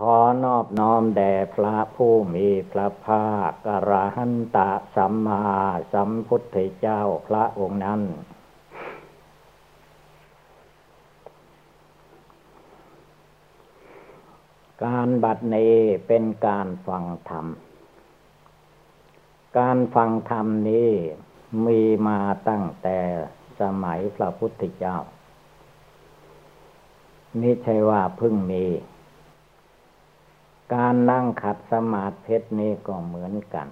ขอนอบน้อมแด่พระผู้มีพระภาคกระหันตะสัมมาสัมพุทธเจ้าพระองค์นั้น การบัดนี้เป็นการฟังธรรม การฟังธรรมนี้มีมาตั้งแต่สมัยพระพุทธเจ้านี่ใช่ว่าเพิ่งมี การนั่งขัดสมาธินี้ก็เหมือนกัน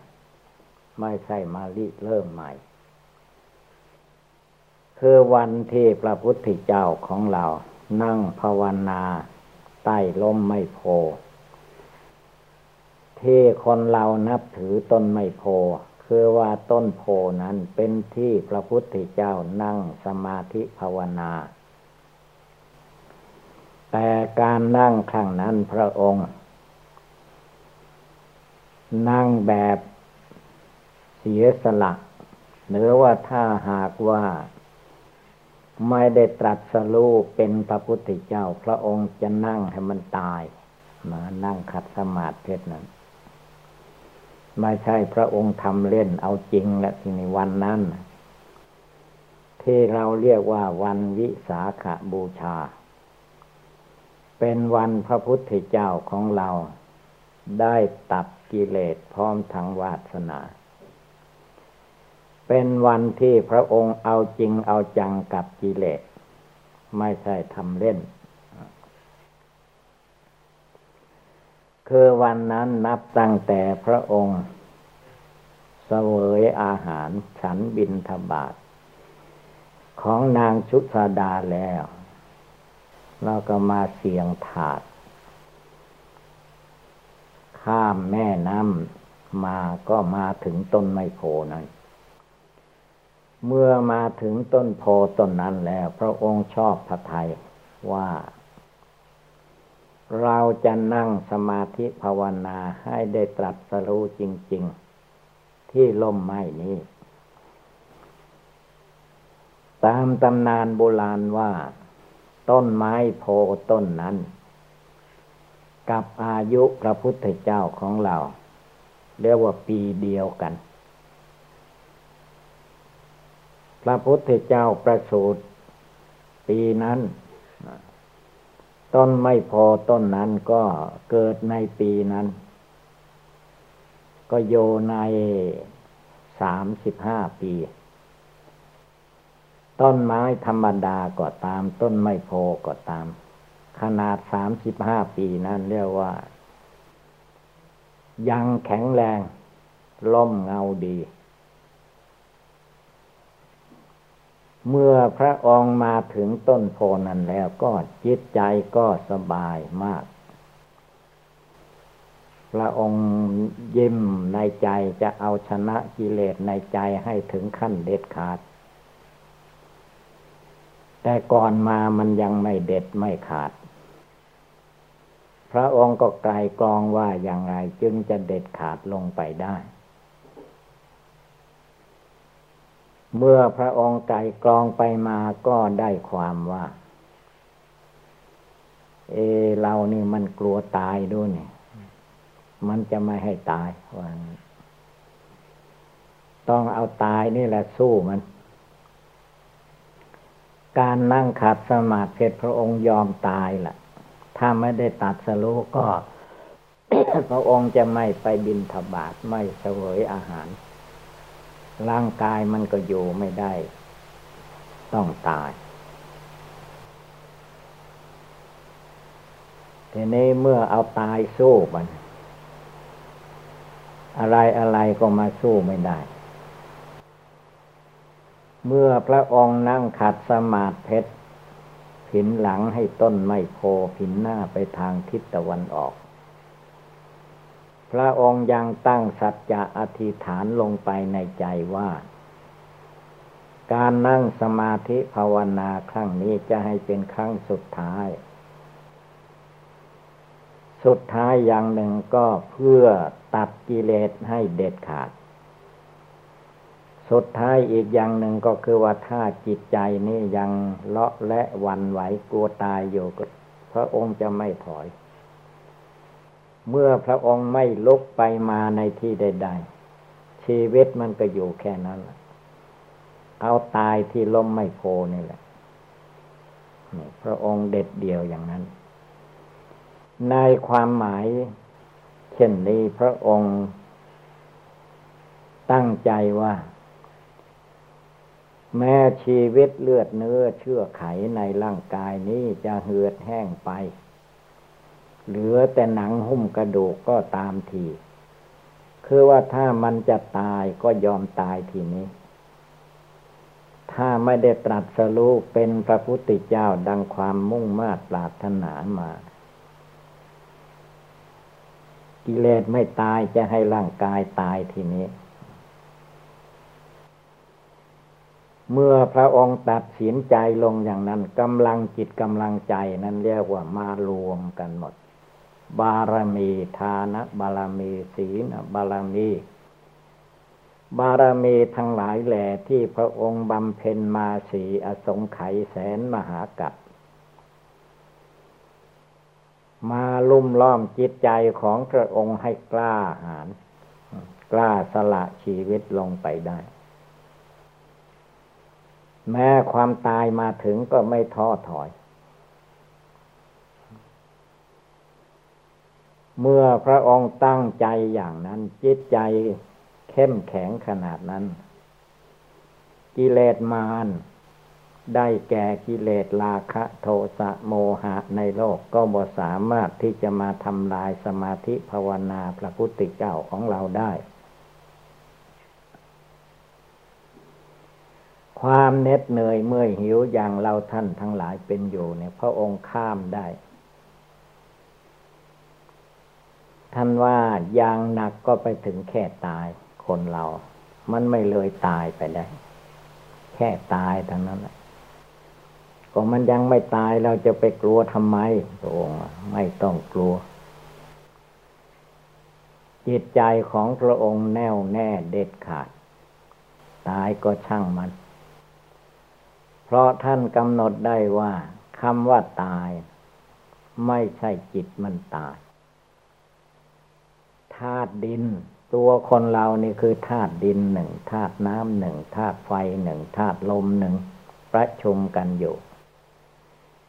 ไม่ใช่มาลิเริ่มใหม่ คือวันที่พระพุทธเจ้าของเรานั่งภาวนาใต้ลมไม่โพที่คนเรานับถือต้นไม่โพ คือว่าต้นโพนั้นเป็นที่พระพุทธเจ้านั่งสมาธิภาวนา แต่การนั่งครั้งนั้นพระองค์ นั่งแบบเสียสละหรือว่าถ้าหากว่าไม่ได้ตรัสรู้เป็นพระพุทธเจ้า พระองค์จะนั่งให้มันตายมานั่งขัดสมาธินั้นไม่ใช่พระองค์ทำเล่นเอาจริงและที่ในวันนั้น ที่เราเรียกว่าวันวิสาขาบูชา เป็นวันพระพุทธเจ้าของเราได้ตัด กิเลสพร้อมทั้งวาสนา เป็นวันที่พระองค์เอาจริงเอาจังกับกิเลส ไม่ใช่ทำเล่น คือวันนั้นนับตั้งแต่พระองค์เสวยอาหารฉันบินทบาท ของนางชุสาดาแล้ว เราก็มาเสียงถาด ข้ามแม่น้ำมาก็มาถึงต้นไมโพนั้น เมื่อมาถึงต้นโพต้นนั้นแล้ว พระองค์ชอบพระทัยว่า เราจะนั่งสมาธิภาวนาให้ได้ตรัสรู้จริง ๆ ที่ล่มไม้นี้ ตามตำนานโบราณว่า ต้นไม้โพต้นนั้น กับอายุพระพุทธเจ้าของเรา เรียกว่าปีเดียวกัน พระพุทธเจ้าประสูติปีนั้น ต้นไม่พอต้นนั้นก็เกิดในปีนั้น ก็โยในสามสิบห้าปี ต้นไม้ธรรมดาก็ตาม ต้นไม่โพก็ตาม ขนาดสามสิบห้าปีนั้นเรียกว่า ยังแข็งแรงล่มเงาดี เมื่อพระองค์มาถึงต้นโพนั้นแล้วก็จิตใจก็สบายมาก พระองค์ยิ้มในใจจะเอาชนะกิเลสในใจให้ถึงขั้นเด็ดขาด แต่ก่อนมามันยังไม่เด็ดไม่ขาด พระองค์ก็ไกลกรองว่าอย่างไรจึงจะเด็ดขาดลงไปได้ เมื่อพระองค์ไกลกรองไปมาก็ได้ความว่า เอเรานี่มันกลัวตายด้วยเนี่ยมันจะไม่ให้ตายว่าต้องเอาตายนี่แหละสู้มัน การนั่งขัดสมาธิพระองค์ยอมตายล่ะ ถ้าไม่ได้ตัดสรุก็พระองค์จะไม่ไปบินทบาทไม่เสวยอาหาร ร่างกายมันก็อยู่ไม่ได้ ต้องตายทีนี้เมื่อเอาตายสู้มัน อะไรอะไรก็มาสู้ไม่ได้ เมื่อพระองค์นั่งขัดสมาธิ ผินหลังให้ต้นไม้โพผินหน้าไปทางทิศตะวันออก พระองค์ยังตั้งสัจจะอธิษฐานลงไปในใจว่า การนั่งสมาธิภาวนาครั้งนี้จะให้เป็นครั้งสุดท้าย สุดท้ายอย่างหนึ่งก็เพื่อตัดกิเลสให้เด็ดขาด สุดท้ายอีกอย่างหนึ่งก็คือว่าถ้าจิตใจนี่ยังเลาะและวันไหวกลัวตายอยู่พระองค์จะไม่ถอย เมื่อพระองค์ไม่ลุกไปมาในที่ใด ๆ ชีวิตมันก็อยู่แค่นั้นเอาตายที่ล้มไม่โพนี่แหละพระองค์เด็ดเดียวอย่างนั้น ในความหมาย เช่นนี้พระองค์ ตั้งใจว่า แม้ชีวิตเลือดเนื้อเชื่อไขในร่างกายนี้จะเหือดแห้งไป เหลือแต่หนังหุ้มกระดูกก็ตามที คือว่าถ้ามันจะตายก็ยอมตายทีนี้ ถ้าไม่ได้ตรัสรู้เป็นพระพุทธเจ้าดังความมุ่งมา่ปรารถนามากิเลสไม่ตายจะให้ร่างกายตายทีนี้ เมื่อพระองค์ตัดสินใจลงอย่างนั้นกำลังจิตกำลังใจนั้นเรียกว่ามารวมกันหมด บารมีทานะบารมีศีลบารมี บารมีทั้งหลายแหล่ที่พระองค์บำเพ็ญมาสีอสงไขยแสนมหากัปมาลุ่มล้อมจิตใจของพระองค์ให้กล้าหาญกล้าสละชีวิตลงไปได้ แม้ความตายมาถึงก็ไม่ท้อถอย เมื่อพระองค์ตั้งใจอย่างนั้น จิตใจเข้มแข็งขนาดนั้น กิเลสมารได้แก่กิเลสราคะโทสะโมหะในโลกก็บ่สามารถที่จะมาทำลายสมาธิภาวนาพระพุทธเจ้าของเราได้ ความเหน็ดเหนื่อยเมื่อยหิวอย่างเราท่านทั้งหลายเป็นอยู่เนี่ยพระองค์ข้ามได้ ท่านว่ายางหนักก็ไปถึงแค่ตายคนเรา มันไม่เลยตายไปได้ แค่ตายทั้งนั้นแหละก็มันยังไม่ตายเราจะไปกลัวทำไมพระองค์ไม่ต้องกลัว จิตใจของพระองค์แน่วแน่เด็ดขาด ตายก็ช่างมัน เพราะท่านกำหนดได้ว่าคำว่าตาย ไม่ใช่จิตมันตายธาตุดิน ตัวคนเรานี่คือธาตุดินหนึ่งธาตุน้ำหนึ่งธาตุไฟหนึ่งธาตุลมหนึ่งประชุมกันอยู่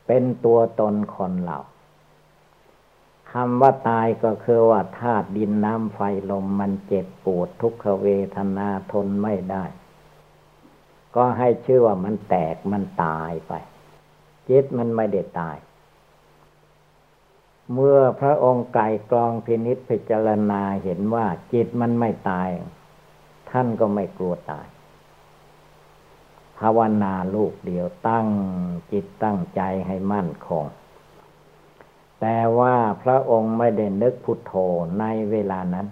เป็นตัวตนคนเราคำว่าตายก็คือว่าธาตุดินน้ำไฟลมมันเจ็บปวดทุกขเวทนาทนไม่ได้ ก็ให้ชื่อว่ามันแตกมันตายไป จิตมันไม่ได้ตาย เมื่อพระองค์ไก่กรองพินิษพิจารณาเห็นว่า จิตมันไม่ตาย ท่านก็ไม่กลัวตาย ภาวนาลูกเดียวตั้งจิตตั้งใจให้มั่นคงแต่ว่าพระองค์ไม่ได้นึกพุทโธในเวลานั้น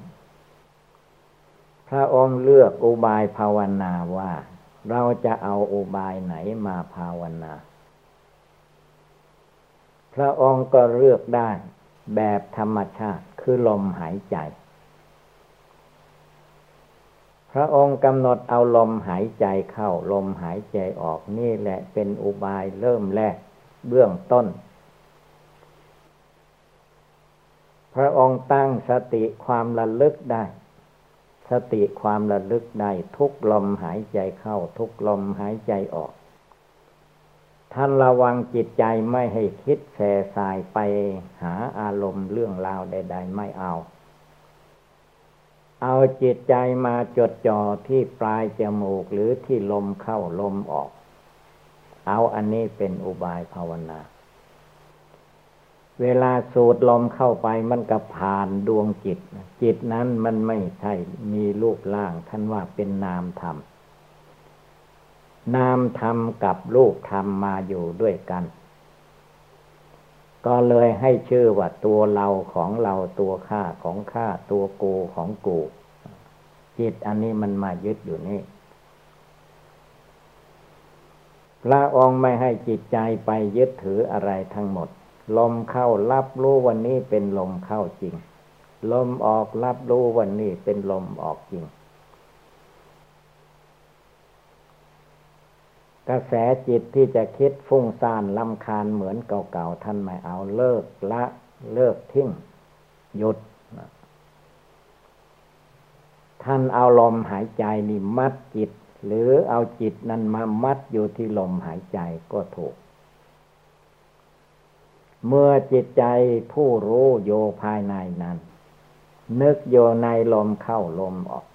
พระองค์เลือกอุบายภาวนาว่า เราจะเอาอุบายไหนมาภาวนา พระองค์ก็เลือกได้แบบธรรมชาติคือลมหายใจ พระองค์กำหนดเอาลมหายใจเข้าลมหายใจออกนี่แหละเป็นอุบายเริ่มแรกเบื้องต้น พระองค์ตั้งสติความระลึกได้ สติความระลึกได้ทุกลมหายใจเข้าทุกลมหายใจออก ท่านระวังจิตใจไม่ให้คิดแส่สายไปหาอารมณ์เรื่องราวใด ๆ ไม่เอา เอาจิตใจมาจดจ่อที่ปลายจมูกหรือที่ลมเข้าลมออก เอาอันนี้เป็นอุบายภาวนา เวลาสูดลมเข้าไปมันก็ผ่านดวงจิต จิตนั้นมันไม่ใช่มีรูปร่างท่านว่าเป็นนามธรรม นามธรรมกับรูปธรรมมาอยู่ด้วยกัน ก็เลยให้ชื่อว่าตัวเราของเราตัวข้าของข้าตัวกูของกูจิตอันนี้มันมายึดอยู่นี่พระองค์ไม่ให้จิตใจไปยึดถืออะไรทั้งหมด ลมเข้ารับรู้วันนี้เป็นลมเข้าจริง ลมออกรับรู้วันนี้เป็นลมออกจริง กระแสจิตที่จะคิดฟุ้งซ่านลำคาญเหมือนเก่าๆท่านไม่เอาเลิกละเลิกทิ้งหยุด ท่านเอาลมหายใจนี่มัดจิต หรือเอาจิตนั้นมามัดอยู่ที่ลมหายใจก็ถูก เมื่อจิตใจผู้รู้โยภายในนั้น นึกโยในลมเข้าลมออก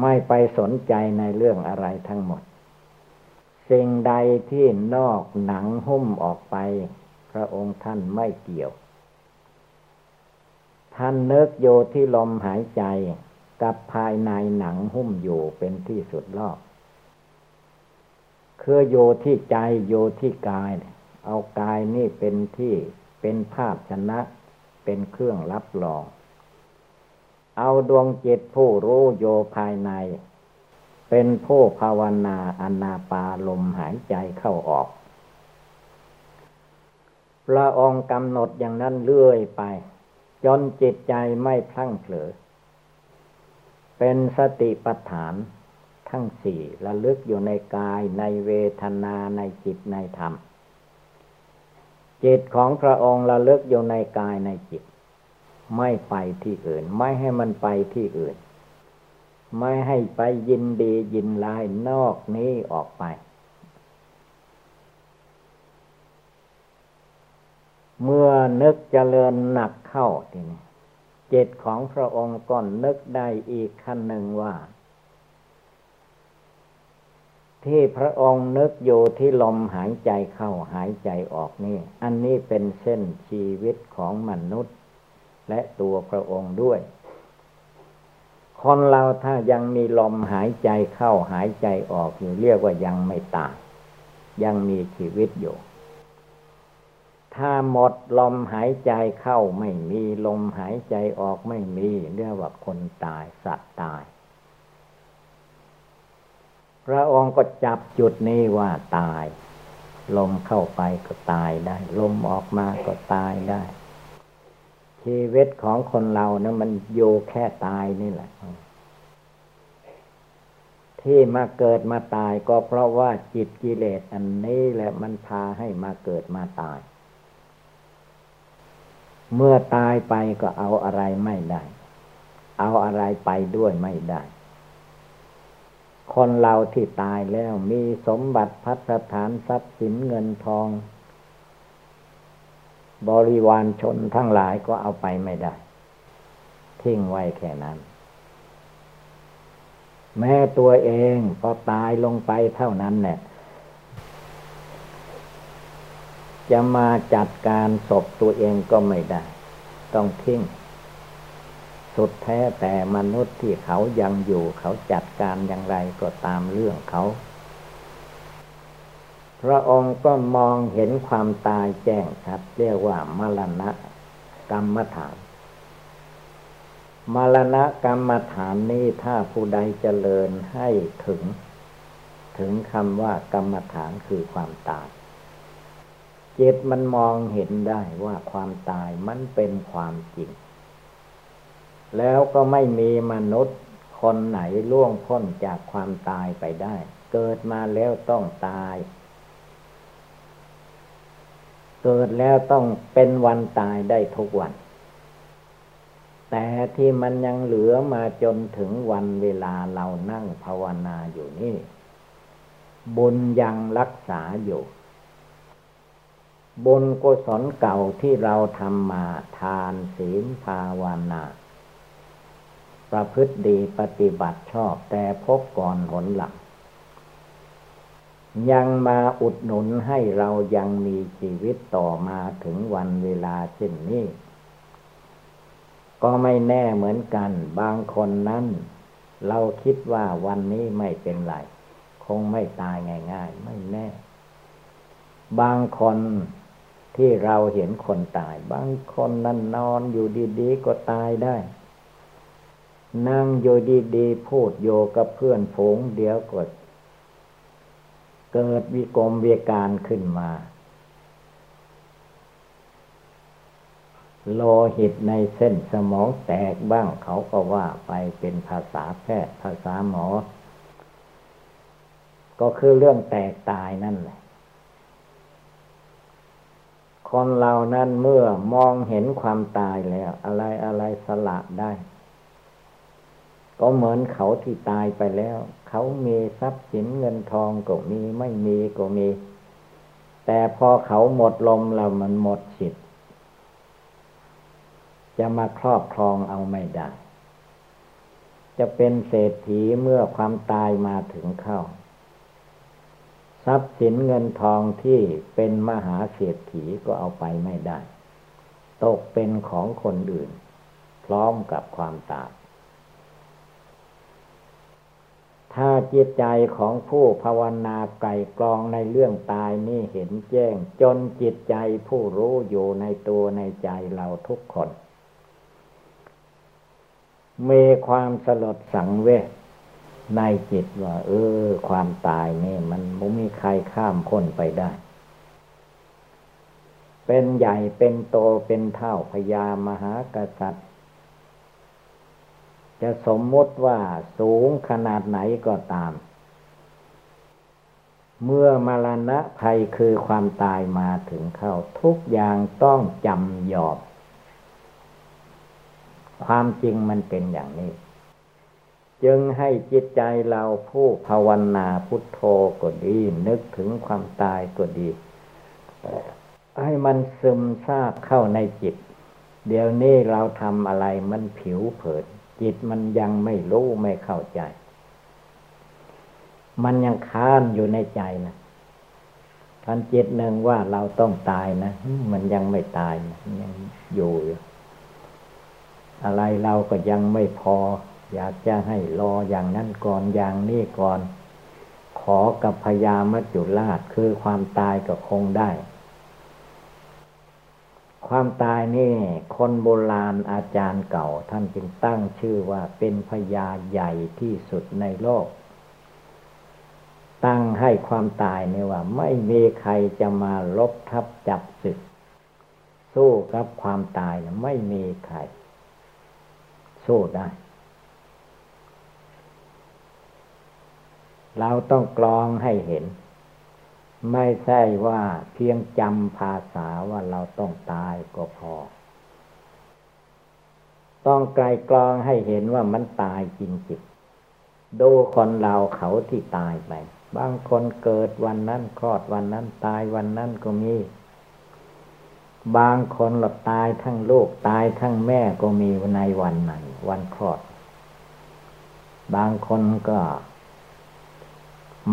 ไม่ไปสนใจในเรื่องอะไรทั้งหมด สิ่งใดที่นอกหนังหุ้มออกไป พระองค์ท่านไม่เกี่ยว ท่านนึกโยที่ลมหายใจกับภายในหนังหุ้มอยู่เป็นที่สุดรอบ คือโยที่ใจโยที่กาย เอากายนี่เป็นที่เป็นภาพชนะ เป็นเครื่องรับรอง เอาดวงจิตผู้รู้โยภายใน เป็นผู้ภาวนาอนาปาลมหายใจเข้าออกพระองค์กำหนดอย่างนั้นเรื่อยไป จนจิตใจไม่พลั้งเผลอ เป็นสติปัฏฐาน ทั้งสี่ระลึกอยู่ในกายในเวทนาในจิตในธรรม จิตของพระองค์ระลึกอยู่ในกายในจิต ไม่ไปที่อื่น ไม่ให้มันไปที่อื่น ไม่ให้ไปยินดียินลายนอกนี้ออกไป เมื่อนึกเจริญหนักเข้าทีนี้จิตของพระองค์ก็นึกได้อีกขั้นหนึ่งว่า ที่พระองค์นึกอยู่ที่ลมหายใจเข้าหายใจออกนี่ อันนี้เป็นเส้นชีวิตของมนุษย์ และตัวพระองค์ด้วย คนเราถ้ายังมีลมหายใจเข้าหายใจออกอยู่เรียกว่ายังไม่ตายยังมีชีวิตอยู่ ถ้าหมดลมหายใจเข้าไม่มีลมหายใจออกไม่มี เรียกว่าคนตายสัตว์ตาย พระองค์ก็จับจุดนี้ว่าตาย ลมเข้าไปก็ตายได้ ลมออกมาก็ตายได้ ชีวิตของคนเรานะมันโยแค่ตายนี่แหละ ที่มาเกิดมาตายก็เพราะว่าจิตกิเลสอันนี้แหละมันพาให้มาเกิดมาตาย เมื่อตายไปก็เอาอะไรไม่ได้ เอาอะไรไปด้วยไม่ได้ คนเราที่ตายแล้วมีสมบัติพัฒฐานทรัพย์สินเงินทอง บริวารชนทั้งหลายก็เอาไปไม่ได้ ทิ้งไว้แค่นั้น แม้ตัวเองพอตายลงไปเท่านั้นเนี่ยจะมาจัดการศพตัวเองก็ไม่ได้ ต้องทิ้ง สุดแท้แต่มนุษย์ที่เขายังอยู่เขาจัดการอย่างไรก็ตามเรื่องเขา พระองค์ก็มองเห็นความตายแจ้งชัดเรียกว่ามรณะกรรมฐานมรณะกรรมฐานนี้ถ้าผู้ใดเจริญให้ถึง ถึงคำว่ากรรมฐานคือความตายจิตมันมองเห็นได้ว่าความตายมันเป็นความจริง แล้วก็ไม่มีมนุษย์คนไหนล่วงพ้นจากความตายไปได้ เกิดมาแล้วต้องตาย เกิดแล้วต้องเป็นวันตายได้ทุกวัน แต่ที่มันยังเหลือมาจนถึงวันเวลาเรานั่งภาวนาอยู่นี่บุญยังรักษาอยู่ บุญกุศลเก่าที่เราทำมาทานศีลภาวนา ประพฤติดีปฏิบัติชอบแต่พบก่อนหนหลัง ยังมาอุดหนุนให้เรายังมีชีวิตต่อมาถึงวันเวลาเช่นนี้ ก็ไม่แน่เหมือนกัน บางคนนั้น เราคิดว่าวันนี้ไม่เป็นไร คงไม่ตายง่าย ๆ ไม่แน่ บางคนที่เราเห็นคนตาย บางคนนั่นนอนอยู่ดีๆก็ตายได้ นั่งอยู่ดีๆพูดโยกับเพื่อนฝูงเดี๋ยวก็เกิดวิกรมเวการขึ้นมา โลหิตในเส้นสมองแตกบ้างเขาก็ว่าไปเป็นภาษาแพทย์ภาษาหมอ ก็คือเรื่องแตกตายนั่นแหละ คนเรานั้นเมื่อมองเห็นความตายแล้ว อะไรอะไรสละได้ ก็เหมือนเขาที่ตายไปแล้ว เขามีทรัพย์สินเงินทองก็มีไม่มีก็มี แต่พอเขาหมดลมแล้วมันหมดสิทธิ์จะมาครอบครองเอาไม่ได้ จะเป็นเศรษฐีเมื่อความตายมาถึงเข้า ทรัพย์สินเงินทองที่เป็นมหาเศรษฐีก็เอาไปไม่ได้ ตกเป็นของคนอื่น พร้อมกับความตาย ถ้าจิตใจของผู้ภาวนาไก่กรองในเรื่องตายนี่เห็นแจ้ง จนจิตใจผู้รู้อยู่ในตัวในใจเราทุกคน มีความสลดสังเวชในจิตว่า เออ ความตายนี่มันไม่มีใครข้ามพ้นไปได้ เป็นใหญ่เป็นโตเป็นเท่าพญามหากษัตริย์ จะสมมติว่าสูงขนาดไหนก็ตาม เมื่อมรณะภัยคือความตายมาถึงเข้าทุกอย่างต้องจำยอบความจริงมันเป็นอย่างนี้ จึงให้จิตใจเราผู้ภาวนาพุทโธก็ดี นึกถึงความตายก็ดี ให้มันซึมซาบเข้าในจิต เดี๋ยวนี้เราทำอะไรมันผิวเผิน จิตมันยังไม่รู้ไม่เข้าใจ มันยังค้านอยู่ในใจนะพันจิตหนึ่งว่าเราต้องตายนะ มันยังไม่ตายนะยังอยู่อะไรเราก็ยังไม่พอ อยากจะให้รออย่างนั้นก่อนอย่างนี้ก่อน ขอกับพญามัจจุราชคือความตายก็คงได้ ความตายนี่ คนโบราณอาจารย์เก่า ท่านจึงตั้งชื่อว่าเป็นพญาใหญ่ที่สุดในโลก ตั้งให้ความตายนี่ว่า ไม่มีใครจะมาลบทับจับศึก สู้กับความตายไม่มีใคร สู้ได้เราต้องกรองให้เห็น ไม่ใช่ว่าเพียงจำภาษาว่าเราต้องตายก็พอ ต้องไกลกรองให้เห็นว่ามันตายจริงๆดูคนเราเขาที่ตายไป บางคนเกิดวันนั้นคลอดวันนั้นตายวันนั้นก็มี บางคนหลับตายทั้งลูกตายทั้งแม่ก็มีในวันไหน วันคลอด บางคนก็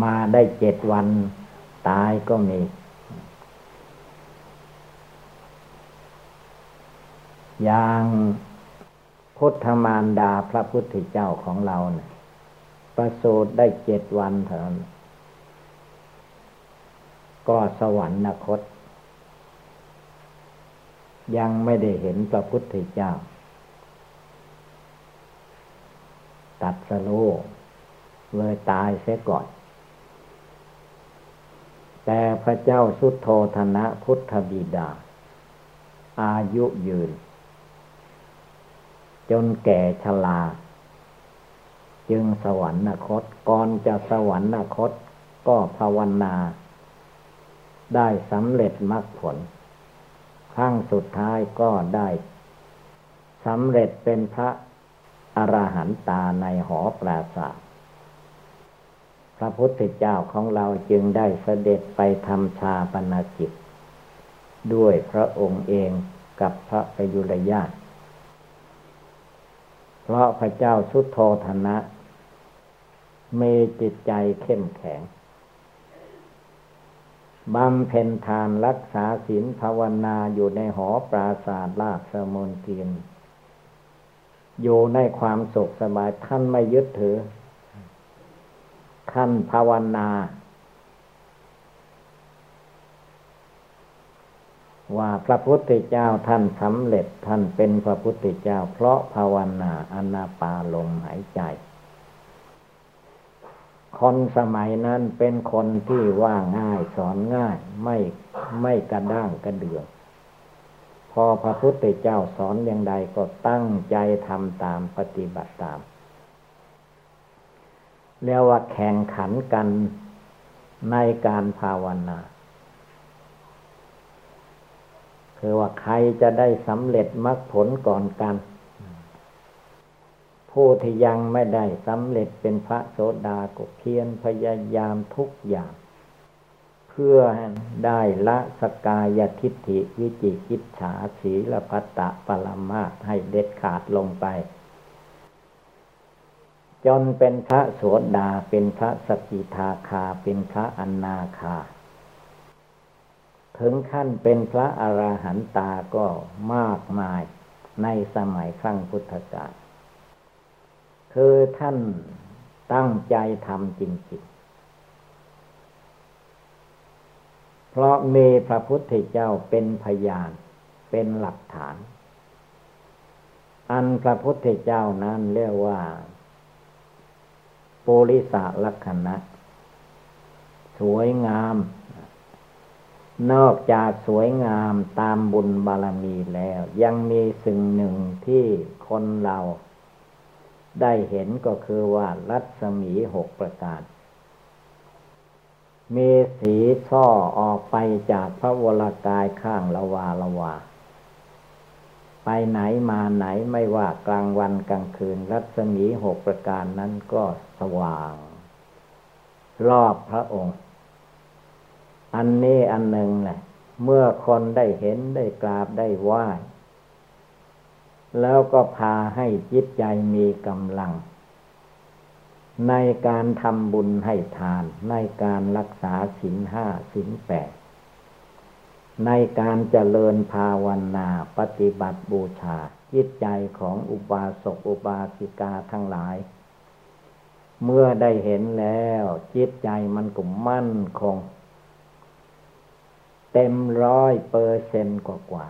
มาได้เจ็ดวัน ตายก็มี อย่างพุทธมารดาพระพุทธเจ้าของเราเนะี่ยประสูติได้เจ็ดวันเท่านั้นก็สวรรคต ยังไม่ได้เห็นพระพุทธเจ้า ตัดสโลเลยตายเสียก่อน แต่พระเจ้าสุโธธนะพุทธบิดา อายุยืน จนแก่ชรา จึงสวรรคต ก่อนจะสวรรคต ก็ภาวนา ได้สำเร็จมรรคผล ครั้งสุดท้ายก็ได้สำเร็จเป็นพระอรหันตาในหอปราศาส พระพุทธเจ้าของเราจึงได้เสด็จไปทำชาปนาจิตด้วยพระองค์เองกับพระปยุรญาตเพราะพระเจ้าสุโธธนะมีจิตใจเข้มแข็งบำเพ็ญทานรักษาศีลภาวนาอยู่ในหอปราศาสตร์ลาสมนเทียนอยู่ในความสุขสบายท่านไม่ยึดถือ ขั้นภาวนา ว่าพระพุทธเจ้าท่านสำเร็จท่านเป็นพระพุทธเจ้า เพราะภาวนาอนาปาลมหายใจ คนสมัยนั้นเป็นคนที่ว่าง่ายสอนง่ายไม่ไม่กระด้างกระเดืองพอพระพุทธเจ้าสอนอย่างใดก็ตั้งใจทำตามปฏิบัติตาม เรียกว่าแข่งขันกันในการภาวนา คือว่าใครจะได้สำเร็จมรรคผลก่อนกัน ผู้ที่ยังไม่ได้สำเร็จเป็นพระโสดาก็เพียรพยายามทุกอย่าง เพื่อได้ละสกายทิฏฐิวิจิกิจฉาสีละพัตตะปรมาให้เด็ดขาดลงไป จนเป็นพระโสดาเป็นพระสกิทาคา เป็นพระอนนาคา ถึงขั้นเป็นพระอราหันตาก็มากมายในสมัยครั้งพุทธกาลคือท่านตั้งใจทำจริงๆ เพราะมีพระพุทธเจ้าเป็นพยานเป็นหลักฐาน อันพระพุทธเจ้านั้นเรียกว่า ปุริสลักษณะ สวยงาม นอกจากสวยงามตามบุญบารมีแล้ว ยังมีสิ่งหนึ่งที่คนเราได้เห็นก็คือว่ารัศมีหกประการ มีสีช่อออกไปจากพระวรากายข้างละวาละวา ไปไหนมาไหนไม่ว่ากลางวันกลางคืน รัศมีหกประการนั้นก็ ว่าง รอบพระองค์ อันนี้อันหนึ่งแหละ เมื่อคนได้เห็นได้กราบได้ไหว้แล้วก็พาให้จิตใจมีกำลัง ในการทำบุญให้ทาน ในการรักษาศีลห้าศีลแปดในการเจริญภาวนาปฏิบัติบูชา จิตใจของอุบาสกอุบาสิกาทั้งหลาย เมื่อได้เห็นแล้ว จิตใจมันก็มั่นคง เต็มร้อยเปอร์เซนต์กว่า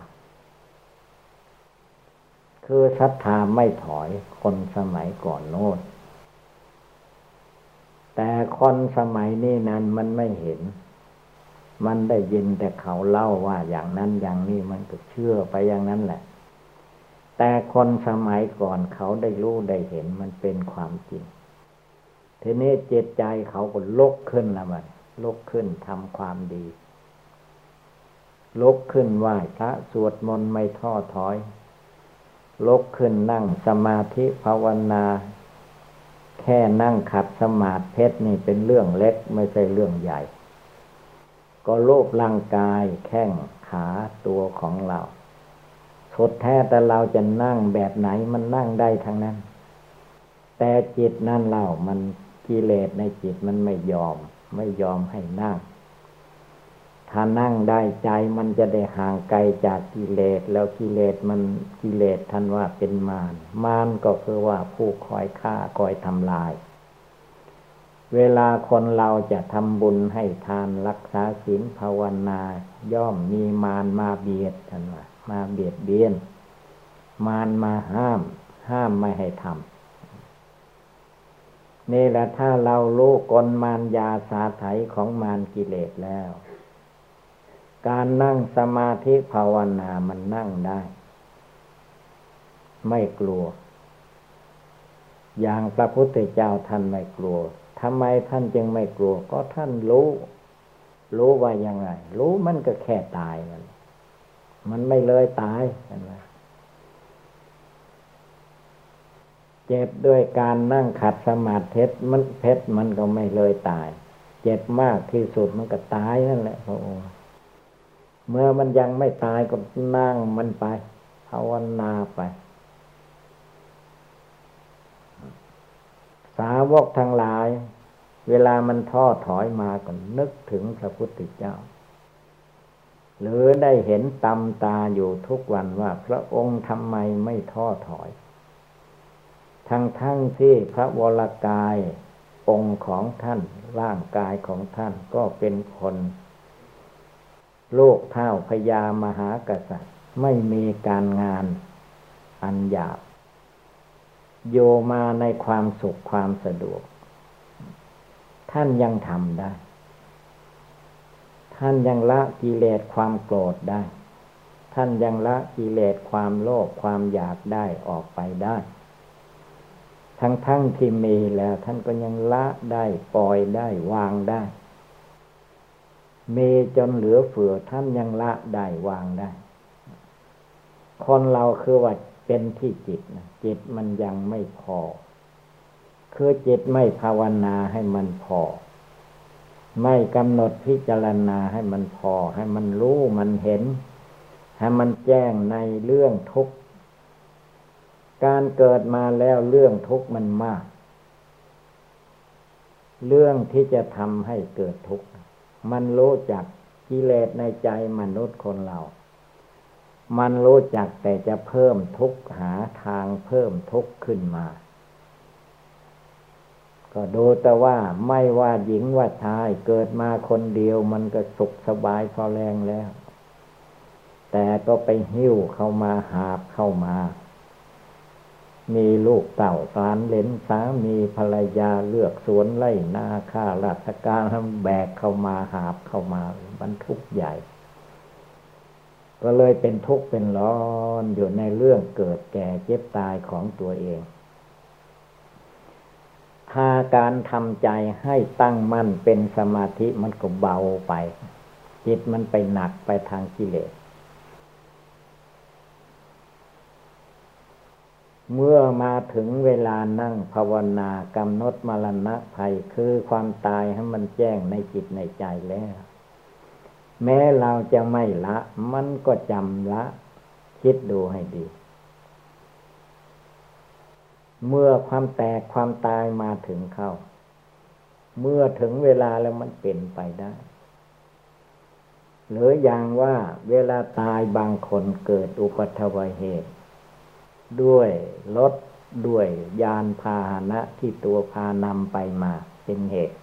คือศรัทธาไม่ถอยคนสมัยก่อนโน้นแต่คนสมัยนี้นั้นมันไม่เห็น มันได้ยินแต่เขาเล่าว่าอย่างนั้นอย่างนี้มันก็เชื่อไปอย่างนั้นแหละ แต่คนสมัยก่อนเขาได้รู้ได้เห็นมันเป็นความจริง ทีนี้เจตใจเขาก็ลุกขึ้นล้วมันลุกขึ้นทำความดีลุกขึ้นไหว้พระสวดมนต์ไม่ท้อถอยลุกขึ้นนั่งสมาธิภาวนา แค่นั่งขัดสมาธิเพชรนี่เป็นเรื่องเล็กไม่ใช่เรื่องใหญ่ ก็โลบร่างกายแข้งขาตัวของเราสุดแท้แต่เราจะนั่งแบบไหนมันนั่งได้ทั้งนั้น แต่จิตนั่นเรามัน กิเลสในจิตมันไม่ยอม ไม่ยอมให้นั่ง ถ้านั่งได้ใจมันจะได้ห่างไกลจากกิเลสแล้วกิเลสมันกิเลสท่านว่าเป็นมารมารก็คือว่าผู้คอยฆ่าคอยทำลาย เวลาคนเราจะทำบุญให้ทานรักษาศีลภาวนา ย่อมมีมารมาเบียดท่านว่ามาเบียดเบียน มารมาห้าม ห้ามไม่ให้ทำ นี่แหละถ้าเรารู้กลมารยาสาไถของมารกิเลสแล้ว การนั่งสมาธิภาวนามันนั่งได้ ไม่กลัว อย่างพระพุทธเจ้าท่านไม่กลัวทำไมท่านจึงไม่กลัว ก็ท่านรู้ รู้ว่ายังไง รู้มันก็แค่ตายมัน มันไม่เลยตายเห็นไหม เจ็บด้วยการนั่งขัดสมาธิมันเพชรมันก็ไม่เลยตาย เจ็บมากที่สุดมันก็ตายนั่นแหละพระองค์เมื่อมันยังไม่ตายก็นั่งมันไปภาวนาไป สาวกทั้งหลาย เวลามันท้อถอยมาก็นึกถึงพระพุทธเจ้า หรือได้เห็นตำตาอยู่ทุกวันว่าพระองค์ทำไมไม่ท้อถอย ทั้งทั้งที่พระวรกายองค์ของท่านร่างกายของท่านก็เป็นคน โลกเท่าพญามหากษัตริย์ ไม่มีการงานอันหยาบ โยมาในความสุขความสะดวก ท่านยังทำได้ ท่านยังละกิเลสความโกรธได้ ท่านยังละกิเลสความโลภความอยากได้ออกไปได้ ทั้งทั้งที่มีแล้วท่านก็ยังละได้ปล่อยได้วางได้ เมจนเหลือเฟือท่านยังละได้วางได้ คนเราคือว่าเป็นที่จิตนะจิตมันยังไม่พอ คือจิตไม่ภาวนาให้มันพอ ไม่กำหนดพิจารณาให้มันพอ ให้มันรู้มันเห็น ให้มันแจ้งในเรื่องทุกข์ การเกิดมาแล้วเรื่องทุกข์มันมาก เรื่องที่จะทำให้เกิดทุกข์มันรู้จักกิเลสในใจมนุษย์คนเรา มันรู้จักแต่จะเพิ่มทุกข์หาทางเพิ่มทุกข์ขึ้นมา ก็ดูแต่ว่าไม่ว่าหญิงว่าชายเกิดมาคนเดียวมันก็สุขสบายพอแรงแล้ว แต่ก็ไปหิ้วเข้ามาหาบเข้ามา มีลูกเต่าสารเลนสามีภรรยาเลือกสวนไล่นาค่าราชการแบกเข้ามาหาบเข้ามาบรรทุกใหญ่ ก็เลยเป็นทุกข์เป็นร้อนอยู่ในเรื่องเกิดแก่เจ็บตายของตัวเอง ถ้าการทำใจให้ตั้งมั่นเป็นสมาธิมันก็เบาไป จิตมันไปหนักไปทางกิเลส เมื่อมาถึงเวลานั่งภาวนากำหนดมรณะภัยคือความตายให้มันแจ้งในจิตในใจแล้ว แม้เราจะไม่ละ มันก็จำละ คิดดูให้ดี เมื่อความแตกความตายมาถึงเข้า เมื่อถึงเวลาแล้วมันเป็นไปได้หรืออย่างว่าเวลาตายบางคนเกิดอุปัทวเหตุ ด้วยรถด้วยยานพาหนะที่ตัวพานำไปมาเป็นเหตุ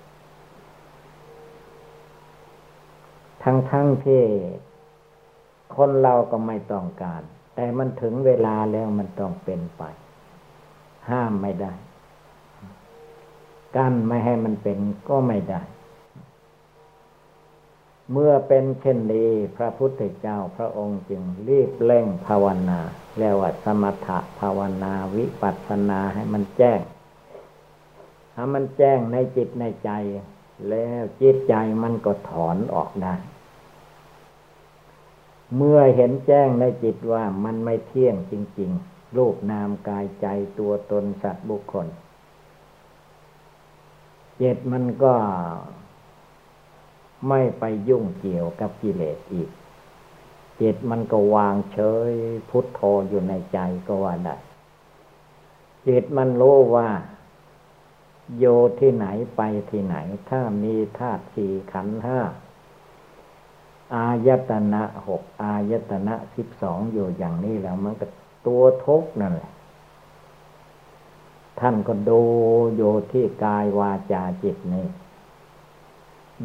ทั้งทั้งที่คนเราก็ไม่ต้องการ แต่มันถึงเวลาแล้วมันต้องเป็นไป ห้ามไม่ได้ กั้นไม่ให้มันเป็นก็ไม่ได้ เมื่อเป็นเช่นนี้พระพุทธเจ้าพระองค์จึงรีบเร่งภาวนาเรียกว่าสมถะภาวนาวิปัสสนาให้มันแจ้งถ้ามันแจ้งในจิตในใจ แล้วจิตใจมันก็ถอนออกได้ เมื่อเห็นแจ้งในจิตว่ามันไม่เที่ยงจริง ๆ รูปนามกายใจตัวตนสัตว์บุคคลจิตมันก็ ไม่ไปยุ่งเกี่ยวกับกิเลสอีก จิตมันก็วางเฉย พุทโธอยู่ในใจก็ว่าได้ จิตมันรู้ว่าโยที่ไหนไปที่ไหน ถ้ามีธาตุสี่ขันห้า อายตนะหกอายตนะสิบสองอยู่อย่างนี้แล้วมันก็ตัวทุกนั่นแหละ ท่านก็ดูโยที่กายวาจาจิตนี่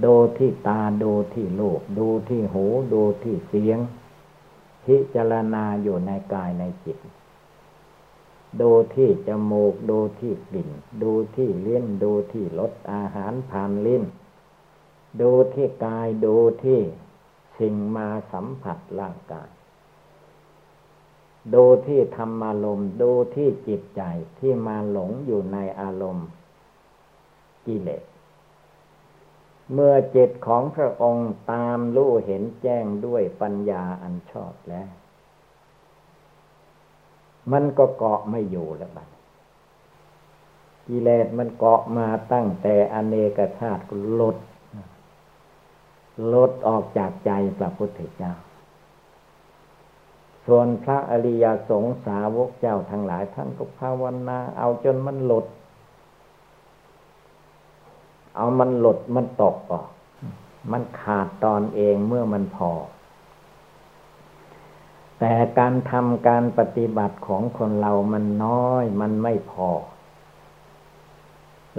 ดูที่ตาดูที่ลูกดูที่หูดูที่เสียง พิจารณาอยู่ในกายในจิต ดูที่จมูก ดูที่กลิ่น ดูที่เลี้ยนดูที่รสอาหารผ่านลิ้น ดูที่กายดูที่สิ่งมาสัมผัสร่างกายดูที่ธรรมารมณ์ดูที่จิตใจที่มาหลงอยู่ในอารมณ์กิเลส เมื่อจิตของพระองค์ตามรู้เห็นแจ้งด้วยปัญญาอันชอบแล้ว มันก็เกาะไม่อยู่แล้วบัดกิเลสมันเกาะมาตั้งแต่อเนกชาติก็ลดลดออกจากใจพระพุทธเจ้า ส่วนพระอริยสงสาวกเจ้าทั้งหลายท่านก็ภาวนาเอาจนมันหลด เอามันหลุดมันตกออก มันขาดตอนเองเมื่อมันพอ แต่การทำการปฏิบัติของคนเรามันน้อย มันไม่พอ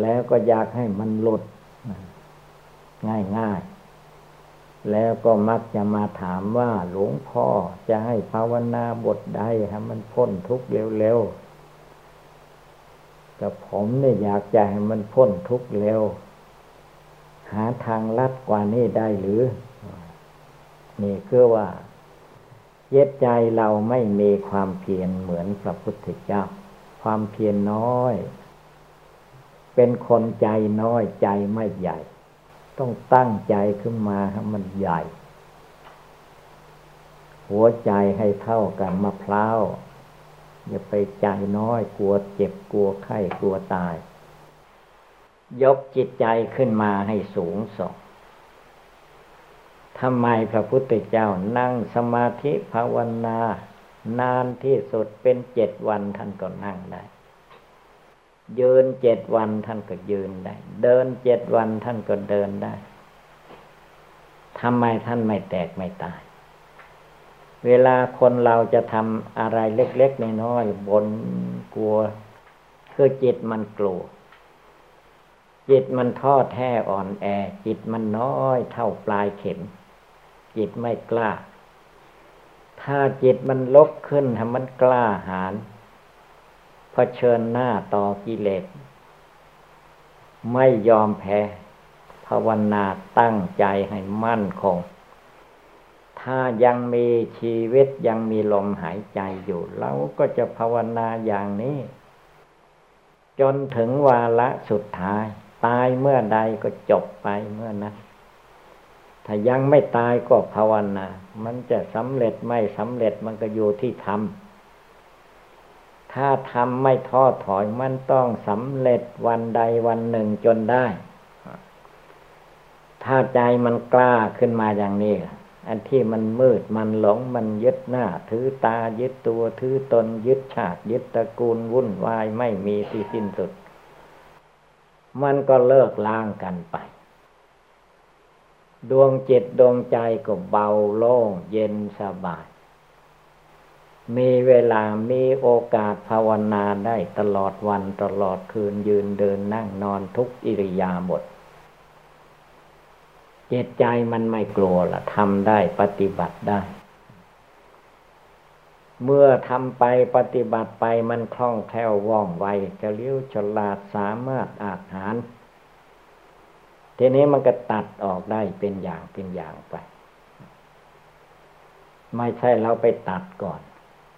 แล้วก็อยากให้มันหลุดง่ายง่ายแล้วก็มักจะมาถามว่าหลวงพ่อจะให้ภาวนาบทใดให้มันพ้นทุกข์เร็วๆกับผมเนี่ยอยากจะให้มันพ้นทุกข์เร็ว หาทางลัดกว่านี้ได้หรือ นี่คือว่า เย็ดใจเราไม่มีความเพียรเหมือนพระพุทธเจ้า ความเพียรน้อย เป็นคนใจน้อยใจไม่ใหญ่ ต้องตั้งใจขึ้นมาให้มันใหญ่ หัวใจให้เท่ากันมะพร้าวอย่าไปใจน้อยกลัวเจ็บกลัวไข้กลัวตาย ยกจิตใจขึ้นมาให้สูงส่งทำไมพระพุทธเจ้านั่งสมาธิภาวนานานที่สุดเป็นเจ็ดวันท่านก็นั่งได้ ยืนเจ็ดวันท่านก็ยืนได้ เดินเจ็ดวันท่านก็เดินได้ทำไมท่านไม่แตกไม่ตาย เวลาคนเราจะทำอะไรเล็กๆน้อยๆบนกลัว คือจิตมันกลัว จิตมันทอดแท้อ่อนแอ จิตมันน้อยเท่าปลายเข็ม จิตไม่กล้า ถ้าจิตมันลบขึ้นทำมันกล้าหาญเผชิญหน้าต่อกิเลส ไม่ยอมแพ้ ภาวนาตั้งใจให้มั่นคง ถ้ายังมีชีวิตยังมีลมหายใจอยู่ เราก็จะภาวนาอย่างนี้จนถึงวาระสุดท้าย ตายเมื่อใดก็จบไปเมื่อนั้น ถ้ายังไม่ตายก็ภาวนา มันจะสำเร็จไม่สำเร็จมันก็อยู่ที่ทำ ถ้าทำไม่ท้อถอยมันต้องสำเร็จวันใดวันหนึ่งจนได้ ถ้าใจมันกล้าขึ้นมาอย่างนี้ อันที่มันมืดมันหลงมันยึดหน้า ถือตายึดตัวถือตนยึดชาติยึดตระกูลวุ่นวายไม่มีที่สิ้นสุด มันก็เลิกล้างกันไป ดวงจิตดวงใจก็เบาโล่งเย็นสบาย มีเวลามีโอกาสภาวนาได้ตลอดวันตลอดคืนยืนเดินนั่งนอนทุกอิริยาบถจิตใจมันไม่กลัวละทำได้ปฏิบัติได้ เมื่อทำไปปฏิบัติไปมันคล่องแคล่วว่องไวจะเลี้ยวฉลาดสามารถอาจหาร ทีนี้มันก็ตัดออกได้เป็นอย่างเป็นอย่างไป ไม่ใช่เราไปตัดก่อน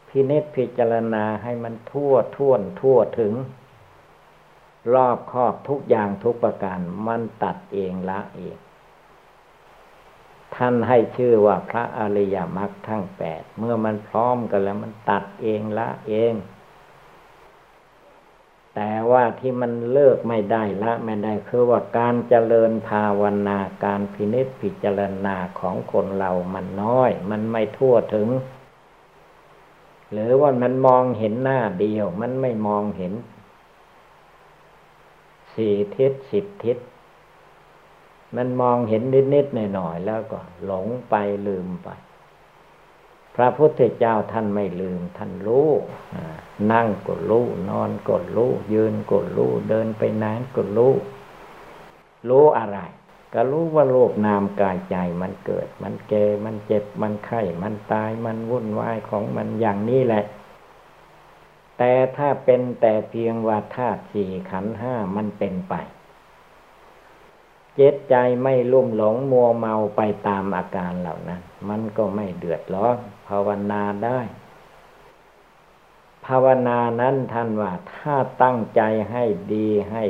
พินิจพิจารณาให้มันทั่วท่วนทั่วถึง รอบครอบทุกอย่างทุกประการมันตัดเองละเอง ท่านให้ชื่อว่าพระอริยมรรคทั้งแปด เมื่อมันพร้อมกันแล้วมันตัดเองละเอง แต่ว่าที่มันเลิกไม่ได้ละไม่ได้คือว่าการเจริญภาวนาการพินิจพิจารณาของคนเรามันน้อย มันไม่ทั่วถึง หรือว่ามันมองเห็นหน้าเดียว มันไม่มองเห็นสี่ทิศสิบทิศ มันมองเห็นนิดๆหน่อยๆแล้วก็หลงไปลืมไป พระพุทธเจ้าท่านไม่ลืม ท่านรู้นั่งก็รู้นอนก็รู้ยืนก็รู้เดินไปไหนก็รู้รู้อะไรก็รู้ว่าโลกนามกายใจมันเกิด มันเก่มันเจ็บมันไข้มันตายมันวุ่นวายของมันอย่างนี้แหละ แต่ถ้าเป็นแต่เพียงว่าธาตุสี่ขันห้ามันเป็นไป เจตใจไม่ลุ่มหลงมัวเมาไปตามอาการเหล่านั้น มันก็ไม่เดือดร้อนภาวนาได้ ภาวนานั้นท่านว่าถ้าตั้งใจให้ดีให้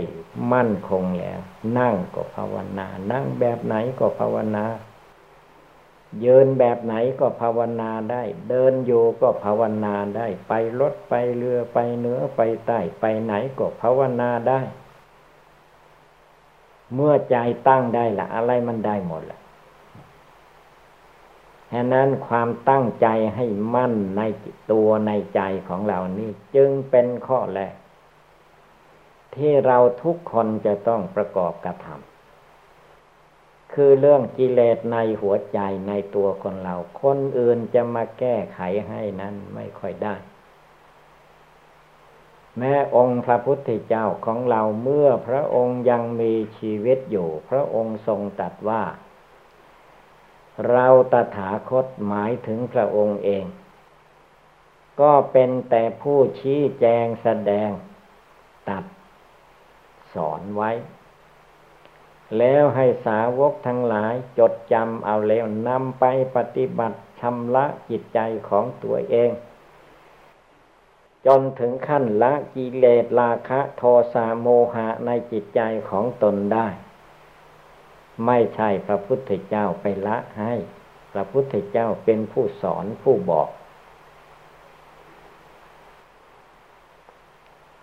มั่นคงแล้ว นั่งก็ภาวนา นั่งแบบไหนก็ภาวนาเยินแบบไหนก็ภาวนาได้ เดินอยู่ก็ภาวนาได้ ไปรถไปเรือไปเหนือไปใต้ไปไหนก็ภาวนาได้ เมื่อใจตั้งได้ละอะไรมันได้หมดละฉะนั้นความตั้งใจให้มั่นในตัวในใจของเรานี่จึงเป็นข้อแรกที่เราทุกคนจะต้องประกอบกระทำคือเรื่องกิเลสในหัวใจในตัวคนเรา คนอื่นจะมาแก้ไขให้นั้นไม่ค่อยได้ แม้องค์พระพุทธเจ้าของเราเมื่อพระองค์ยังมีชีวิตอยู่ พระองค์ทรงตรัสว่า เราตถาคตหมายถึงพระองค์เอง ก็เป็นแต่ผู้ชี้แจงแสดง ตัด สอนไว้ แล้วให้สาวกทั้งหลายจดจำเอาแล้วนำไปปฏิบัติชำระจิตใจของตัวเอง จนถึงขั้นละกิเลสราคะโทสะโมหะในจิตใจของตนได้ ไม่ใช่พระพุทธเจ้าไปละให้ พระพุทธเจ้าเป็นผู้สอนผู้บอก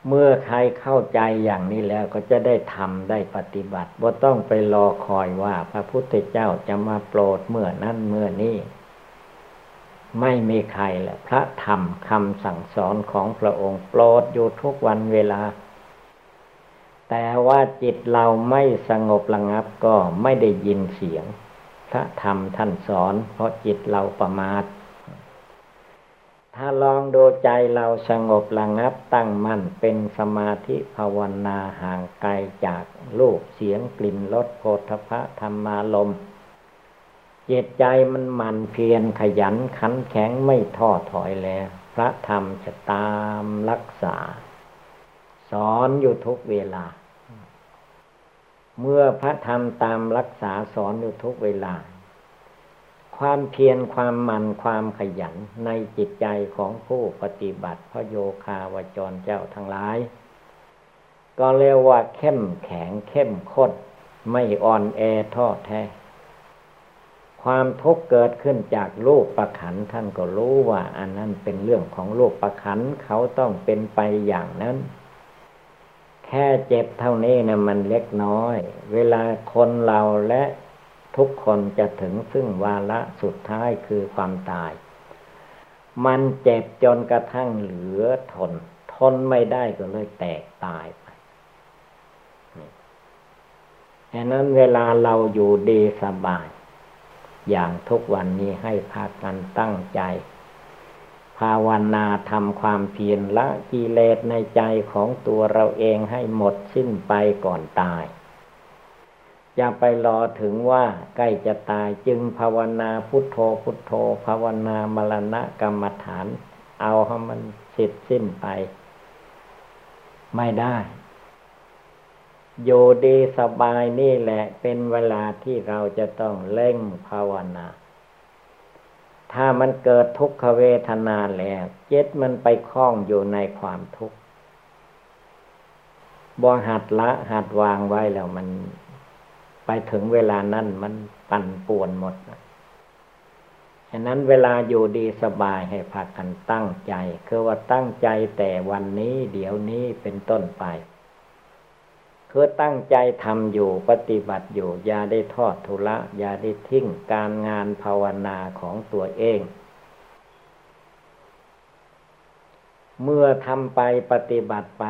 เมื่อใครเข้าใจอย่างนี้แล้วก็จะได้ทำได้ปฏิบัติบ่ต้องไปรอคอยว่าพระพุทธเจ้าจะมาโปรดเมื่อนั้นเมื่อนี้ ไม่มีใครแหละพระธรรมคำสั่งสอนของพระองค์โปรดอยู่ทุกวันเวลา แต่ว่าจิตเราไม่สงบระงับก็ไม่ได้ยินเสียง พระธรรมท่านสอนเพราะจิตเราประมาทถ้าลองดูใจเราสงบระงับตั้งมั่นเป็นสมาธิภาวนาห่างไกลจากรูปเสียงกลิ่นรสโพธพะธรรมารม จิตใจมันมันเพียรขยันขันแข็งไม่ท้อถอยแล้ว พระธรรมจะตามรักษา สอนอยู่ทุกเวลา เมื่อพระธรรมตามรักษาสอนอยู่ทุกเวลา ความเพียรความมันความขยันในจิตใจของผู้ปฏิบัติพระโยคาวจรเจ้าทั้งหลาย ก็เรียกว่าเข้มแข็งเข้มข้นไม่อ่อนแอท้อแท้ ความทุกข์เกิดขึ้นจากโลกประขันท่านก็รู้ว่า อันนั้นเป็นเรื่องของโลกประขันเขาต้องเป็นไปอย่างนั้น แค่เจ็บเท่านี้นะมันเล็กน้อย เวลาคนเราและทุกคนจะถึงซึ่งวาระสุดท้ายคือความตาย มันเจ็บจนกระทั่งเหลือทน ทนไม่ได้ก็เลยแตกตายไปดังนั้นเวลาเราอยู่ดีสบาย อย่างทุกวันนี้ให้พากันตั้งใจ ภาวนาทำความเพียรละกิเลสในใจของตัวเราเองให้หมดสิ้นไปก่อนตาย อย่าไปรอถึงว่าใกล้จะตายจึงภาวนาพุทโธพุทโธ ภาวนามรณะกรรมฐาน เอาให้มันเสร็จสิ้นไป ไม่ได้ โยดีสบายนี่แหละ เป็นเวลาที่เราจะต้องเล่งภาวนา ถ้ามันเกิดทุกขเวทนาแล้วเจ็ดมันไปคล้องอยู่ในความทุกข์บ่หัดละหัดวางไว้แล้วมันไปถึงเวลานั้นมันปั่นป่วนหมดฉะนั้นเวลาอยู่ดีสบายให้พากันตั้งใจ คือว่าตั้งใจแต่วันนี้เดี๋ยวนี้เป็นต้นไป คือตั้งใจทำอยู่ปฏิบัติอยู่ อย่าได้ทอดทุระอย่าได้ทิ้งการงานภาวนาของตัวเอง เมื่อทำไปปฏิบัติไป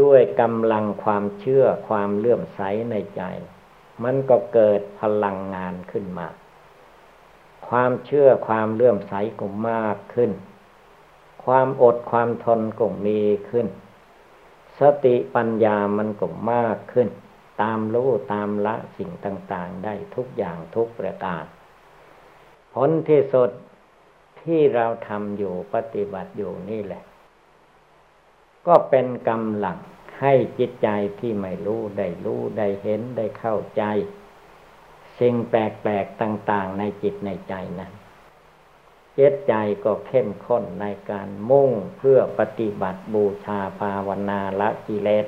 ด้วยกำลังความเชื่อความเลื่อมใสในใจ มันก็เกิดพลังงานขึ้นมา ความเชื่อความเลื่อมใสก็มากขึ้น ความอดความทนก็มีขึ้น สติปัญญามันก็มากขึ้น ตามรู้ตามละสิ่งต่าง ๆ ได้ทุกอย่างทุกประการ ผลที่สุดที่เราทำอยู่ปฏิบัติอยู่นี่แหละ ก็เป็นกำลังให้จิตใจที่ไม่รู้ได้รู้ได้เห็นได้เข้าใจ สิ่งแปลก ๆ ต่าง ๆ ในจิตในใจนั้น จตใจก็เข้มข้นในการมุ่งเพื่อปฏิบัติบูชาภาวนาละกิเลส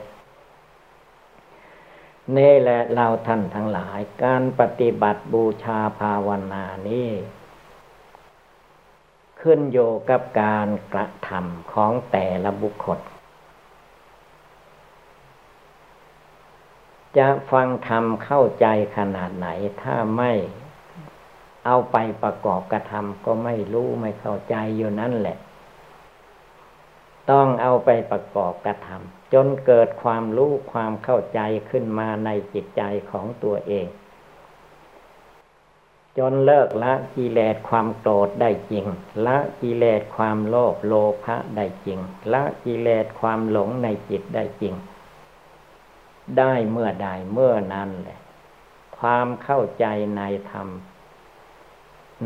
นี่แหละเราท่านทั้งหลาย การปฏิบัติบูชาภาวนานี้ขึ้นโยกับการกระทำของแต่ละบุคคล จะฟังธรรมเข้าใจขนาดไหนถ้าไม่ เอาไปประกอบกระทำก็ไม่รู้ไม่เข้าใจอยู่นั่นแหละ ต้องเอาไปประกอบกระทำจนเกิดความรู้ความเข้าใจขึ้นมาในจิตใจของตัวเอง จนเลิกละกิเลสความโกรธได้จริง ละกิเลสความโลภโลภะได้จริง ละกิเลสความหลงในจิตได้จริง ได้เมื่อใดเมื่อนั้นแหละความเข้าใจในธรรม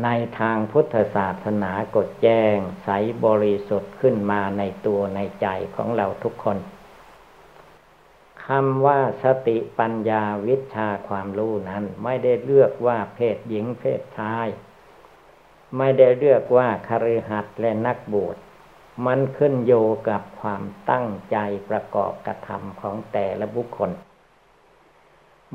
ในทางพุทธศาสนากดแจ้งใสบริสุทธิ์ขึ้นมาในตัวในใจของเราทุกคนคำว่าสติปัญญาวิชาความรู้นั้น ไม่ได้เลือกว่าเพศหญิงเพศชาย ไม่ได้เลือกว่าคฤหัสถ์และนักบวชมันขึ้นโยกับความตั้งใจประกอบกระทำของแต่ละบุคคล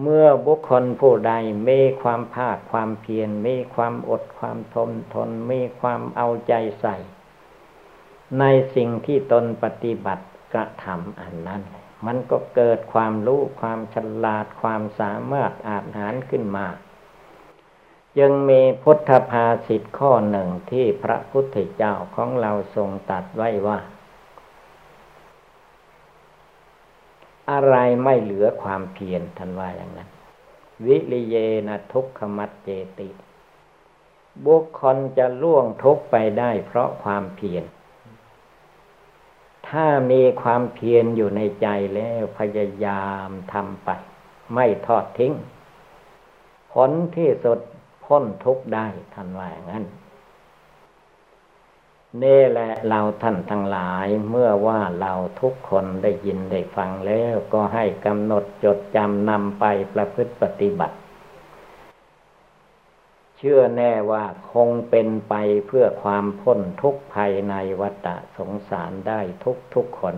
เมื่อบุคคลผู้ใดมีความภาคความเพียรมีความอดความทนทนมีความเอาใจใส่ ในสิ่งที่ตนปฏิบัติกระทำอันนั้น มันก็เกิดความรู้ความฉลาดความสามารถอาจหารขึ้นมา ยังมีพุทธภาษิตข้อหนึ่งที่พระพุทธเจ้าของเราทรงตัดไว้ว่า อะไรไม่เหลือความเพียรทันว่าอย่างนั้น วิริเยนะทุกขมัดเจติ บุคคลจะล่วงทุกไปได้เพราะความเพียร ถ้ามีความเพียรอยู่ในใจแล้วพยายามทำไป ไม่ทอดทิ้ง ผลที่สุดพ้นทุกได้ท่านว่าอย่างนั้น นี่แหละเราท่านทั้งหลายเมื่อว่าเราทุกคนได้ยินได้ฟังแล้วก็ให้กำหนดจดจำนำไปประพฤติปฏิบัติ เชื่อแน่ว่าคงเป็นไปเพื่อความพ้นทุกข์ภายในวัฏสงสารได้ทุกทุกคน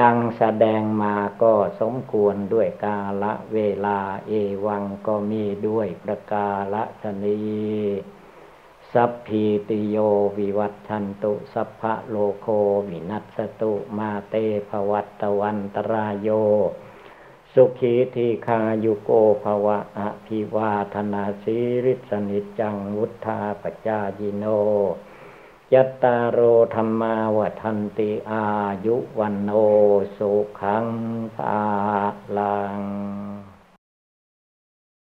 ดังแสดงมาก็สมควรด้วยกาละเวลาเอวังก็มีด้วยประกาละชนี สัพพีติโยวิวัตชันตุ สัพพะโลโควินัสตุมาเตภวัตวันตรายโย สุขีทีคายุโกภวะอภิวาธนาสีริสนิจังวุธาปจายิโนยัตตาโรธรรมาวทันติอายุวันโนสุขังภารัง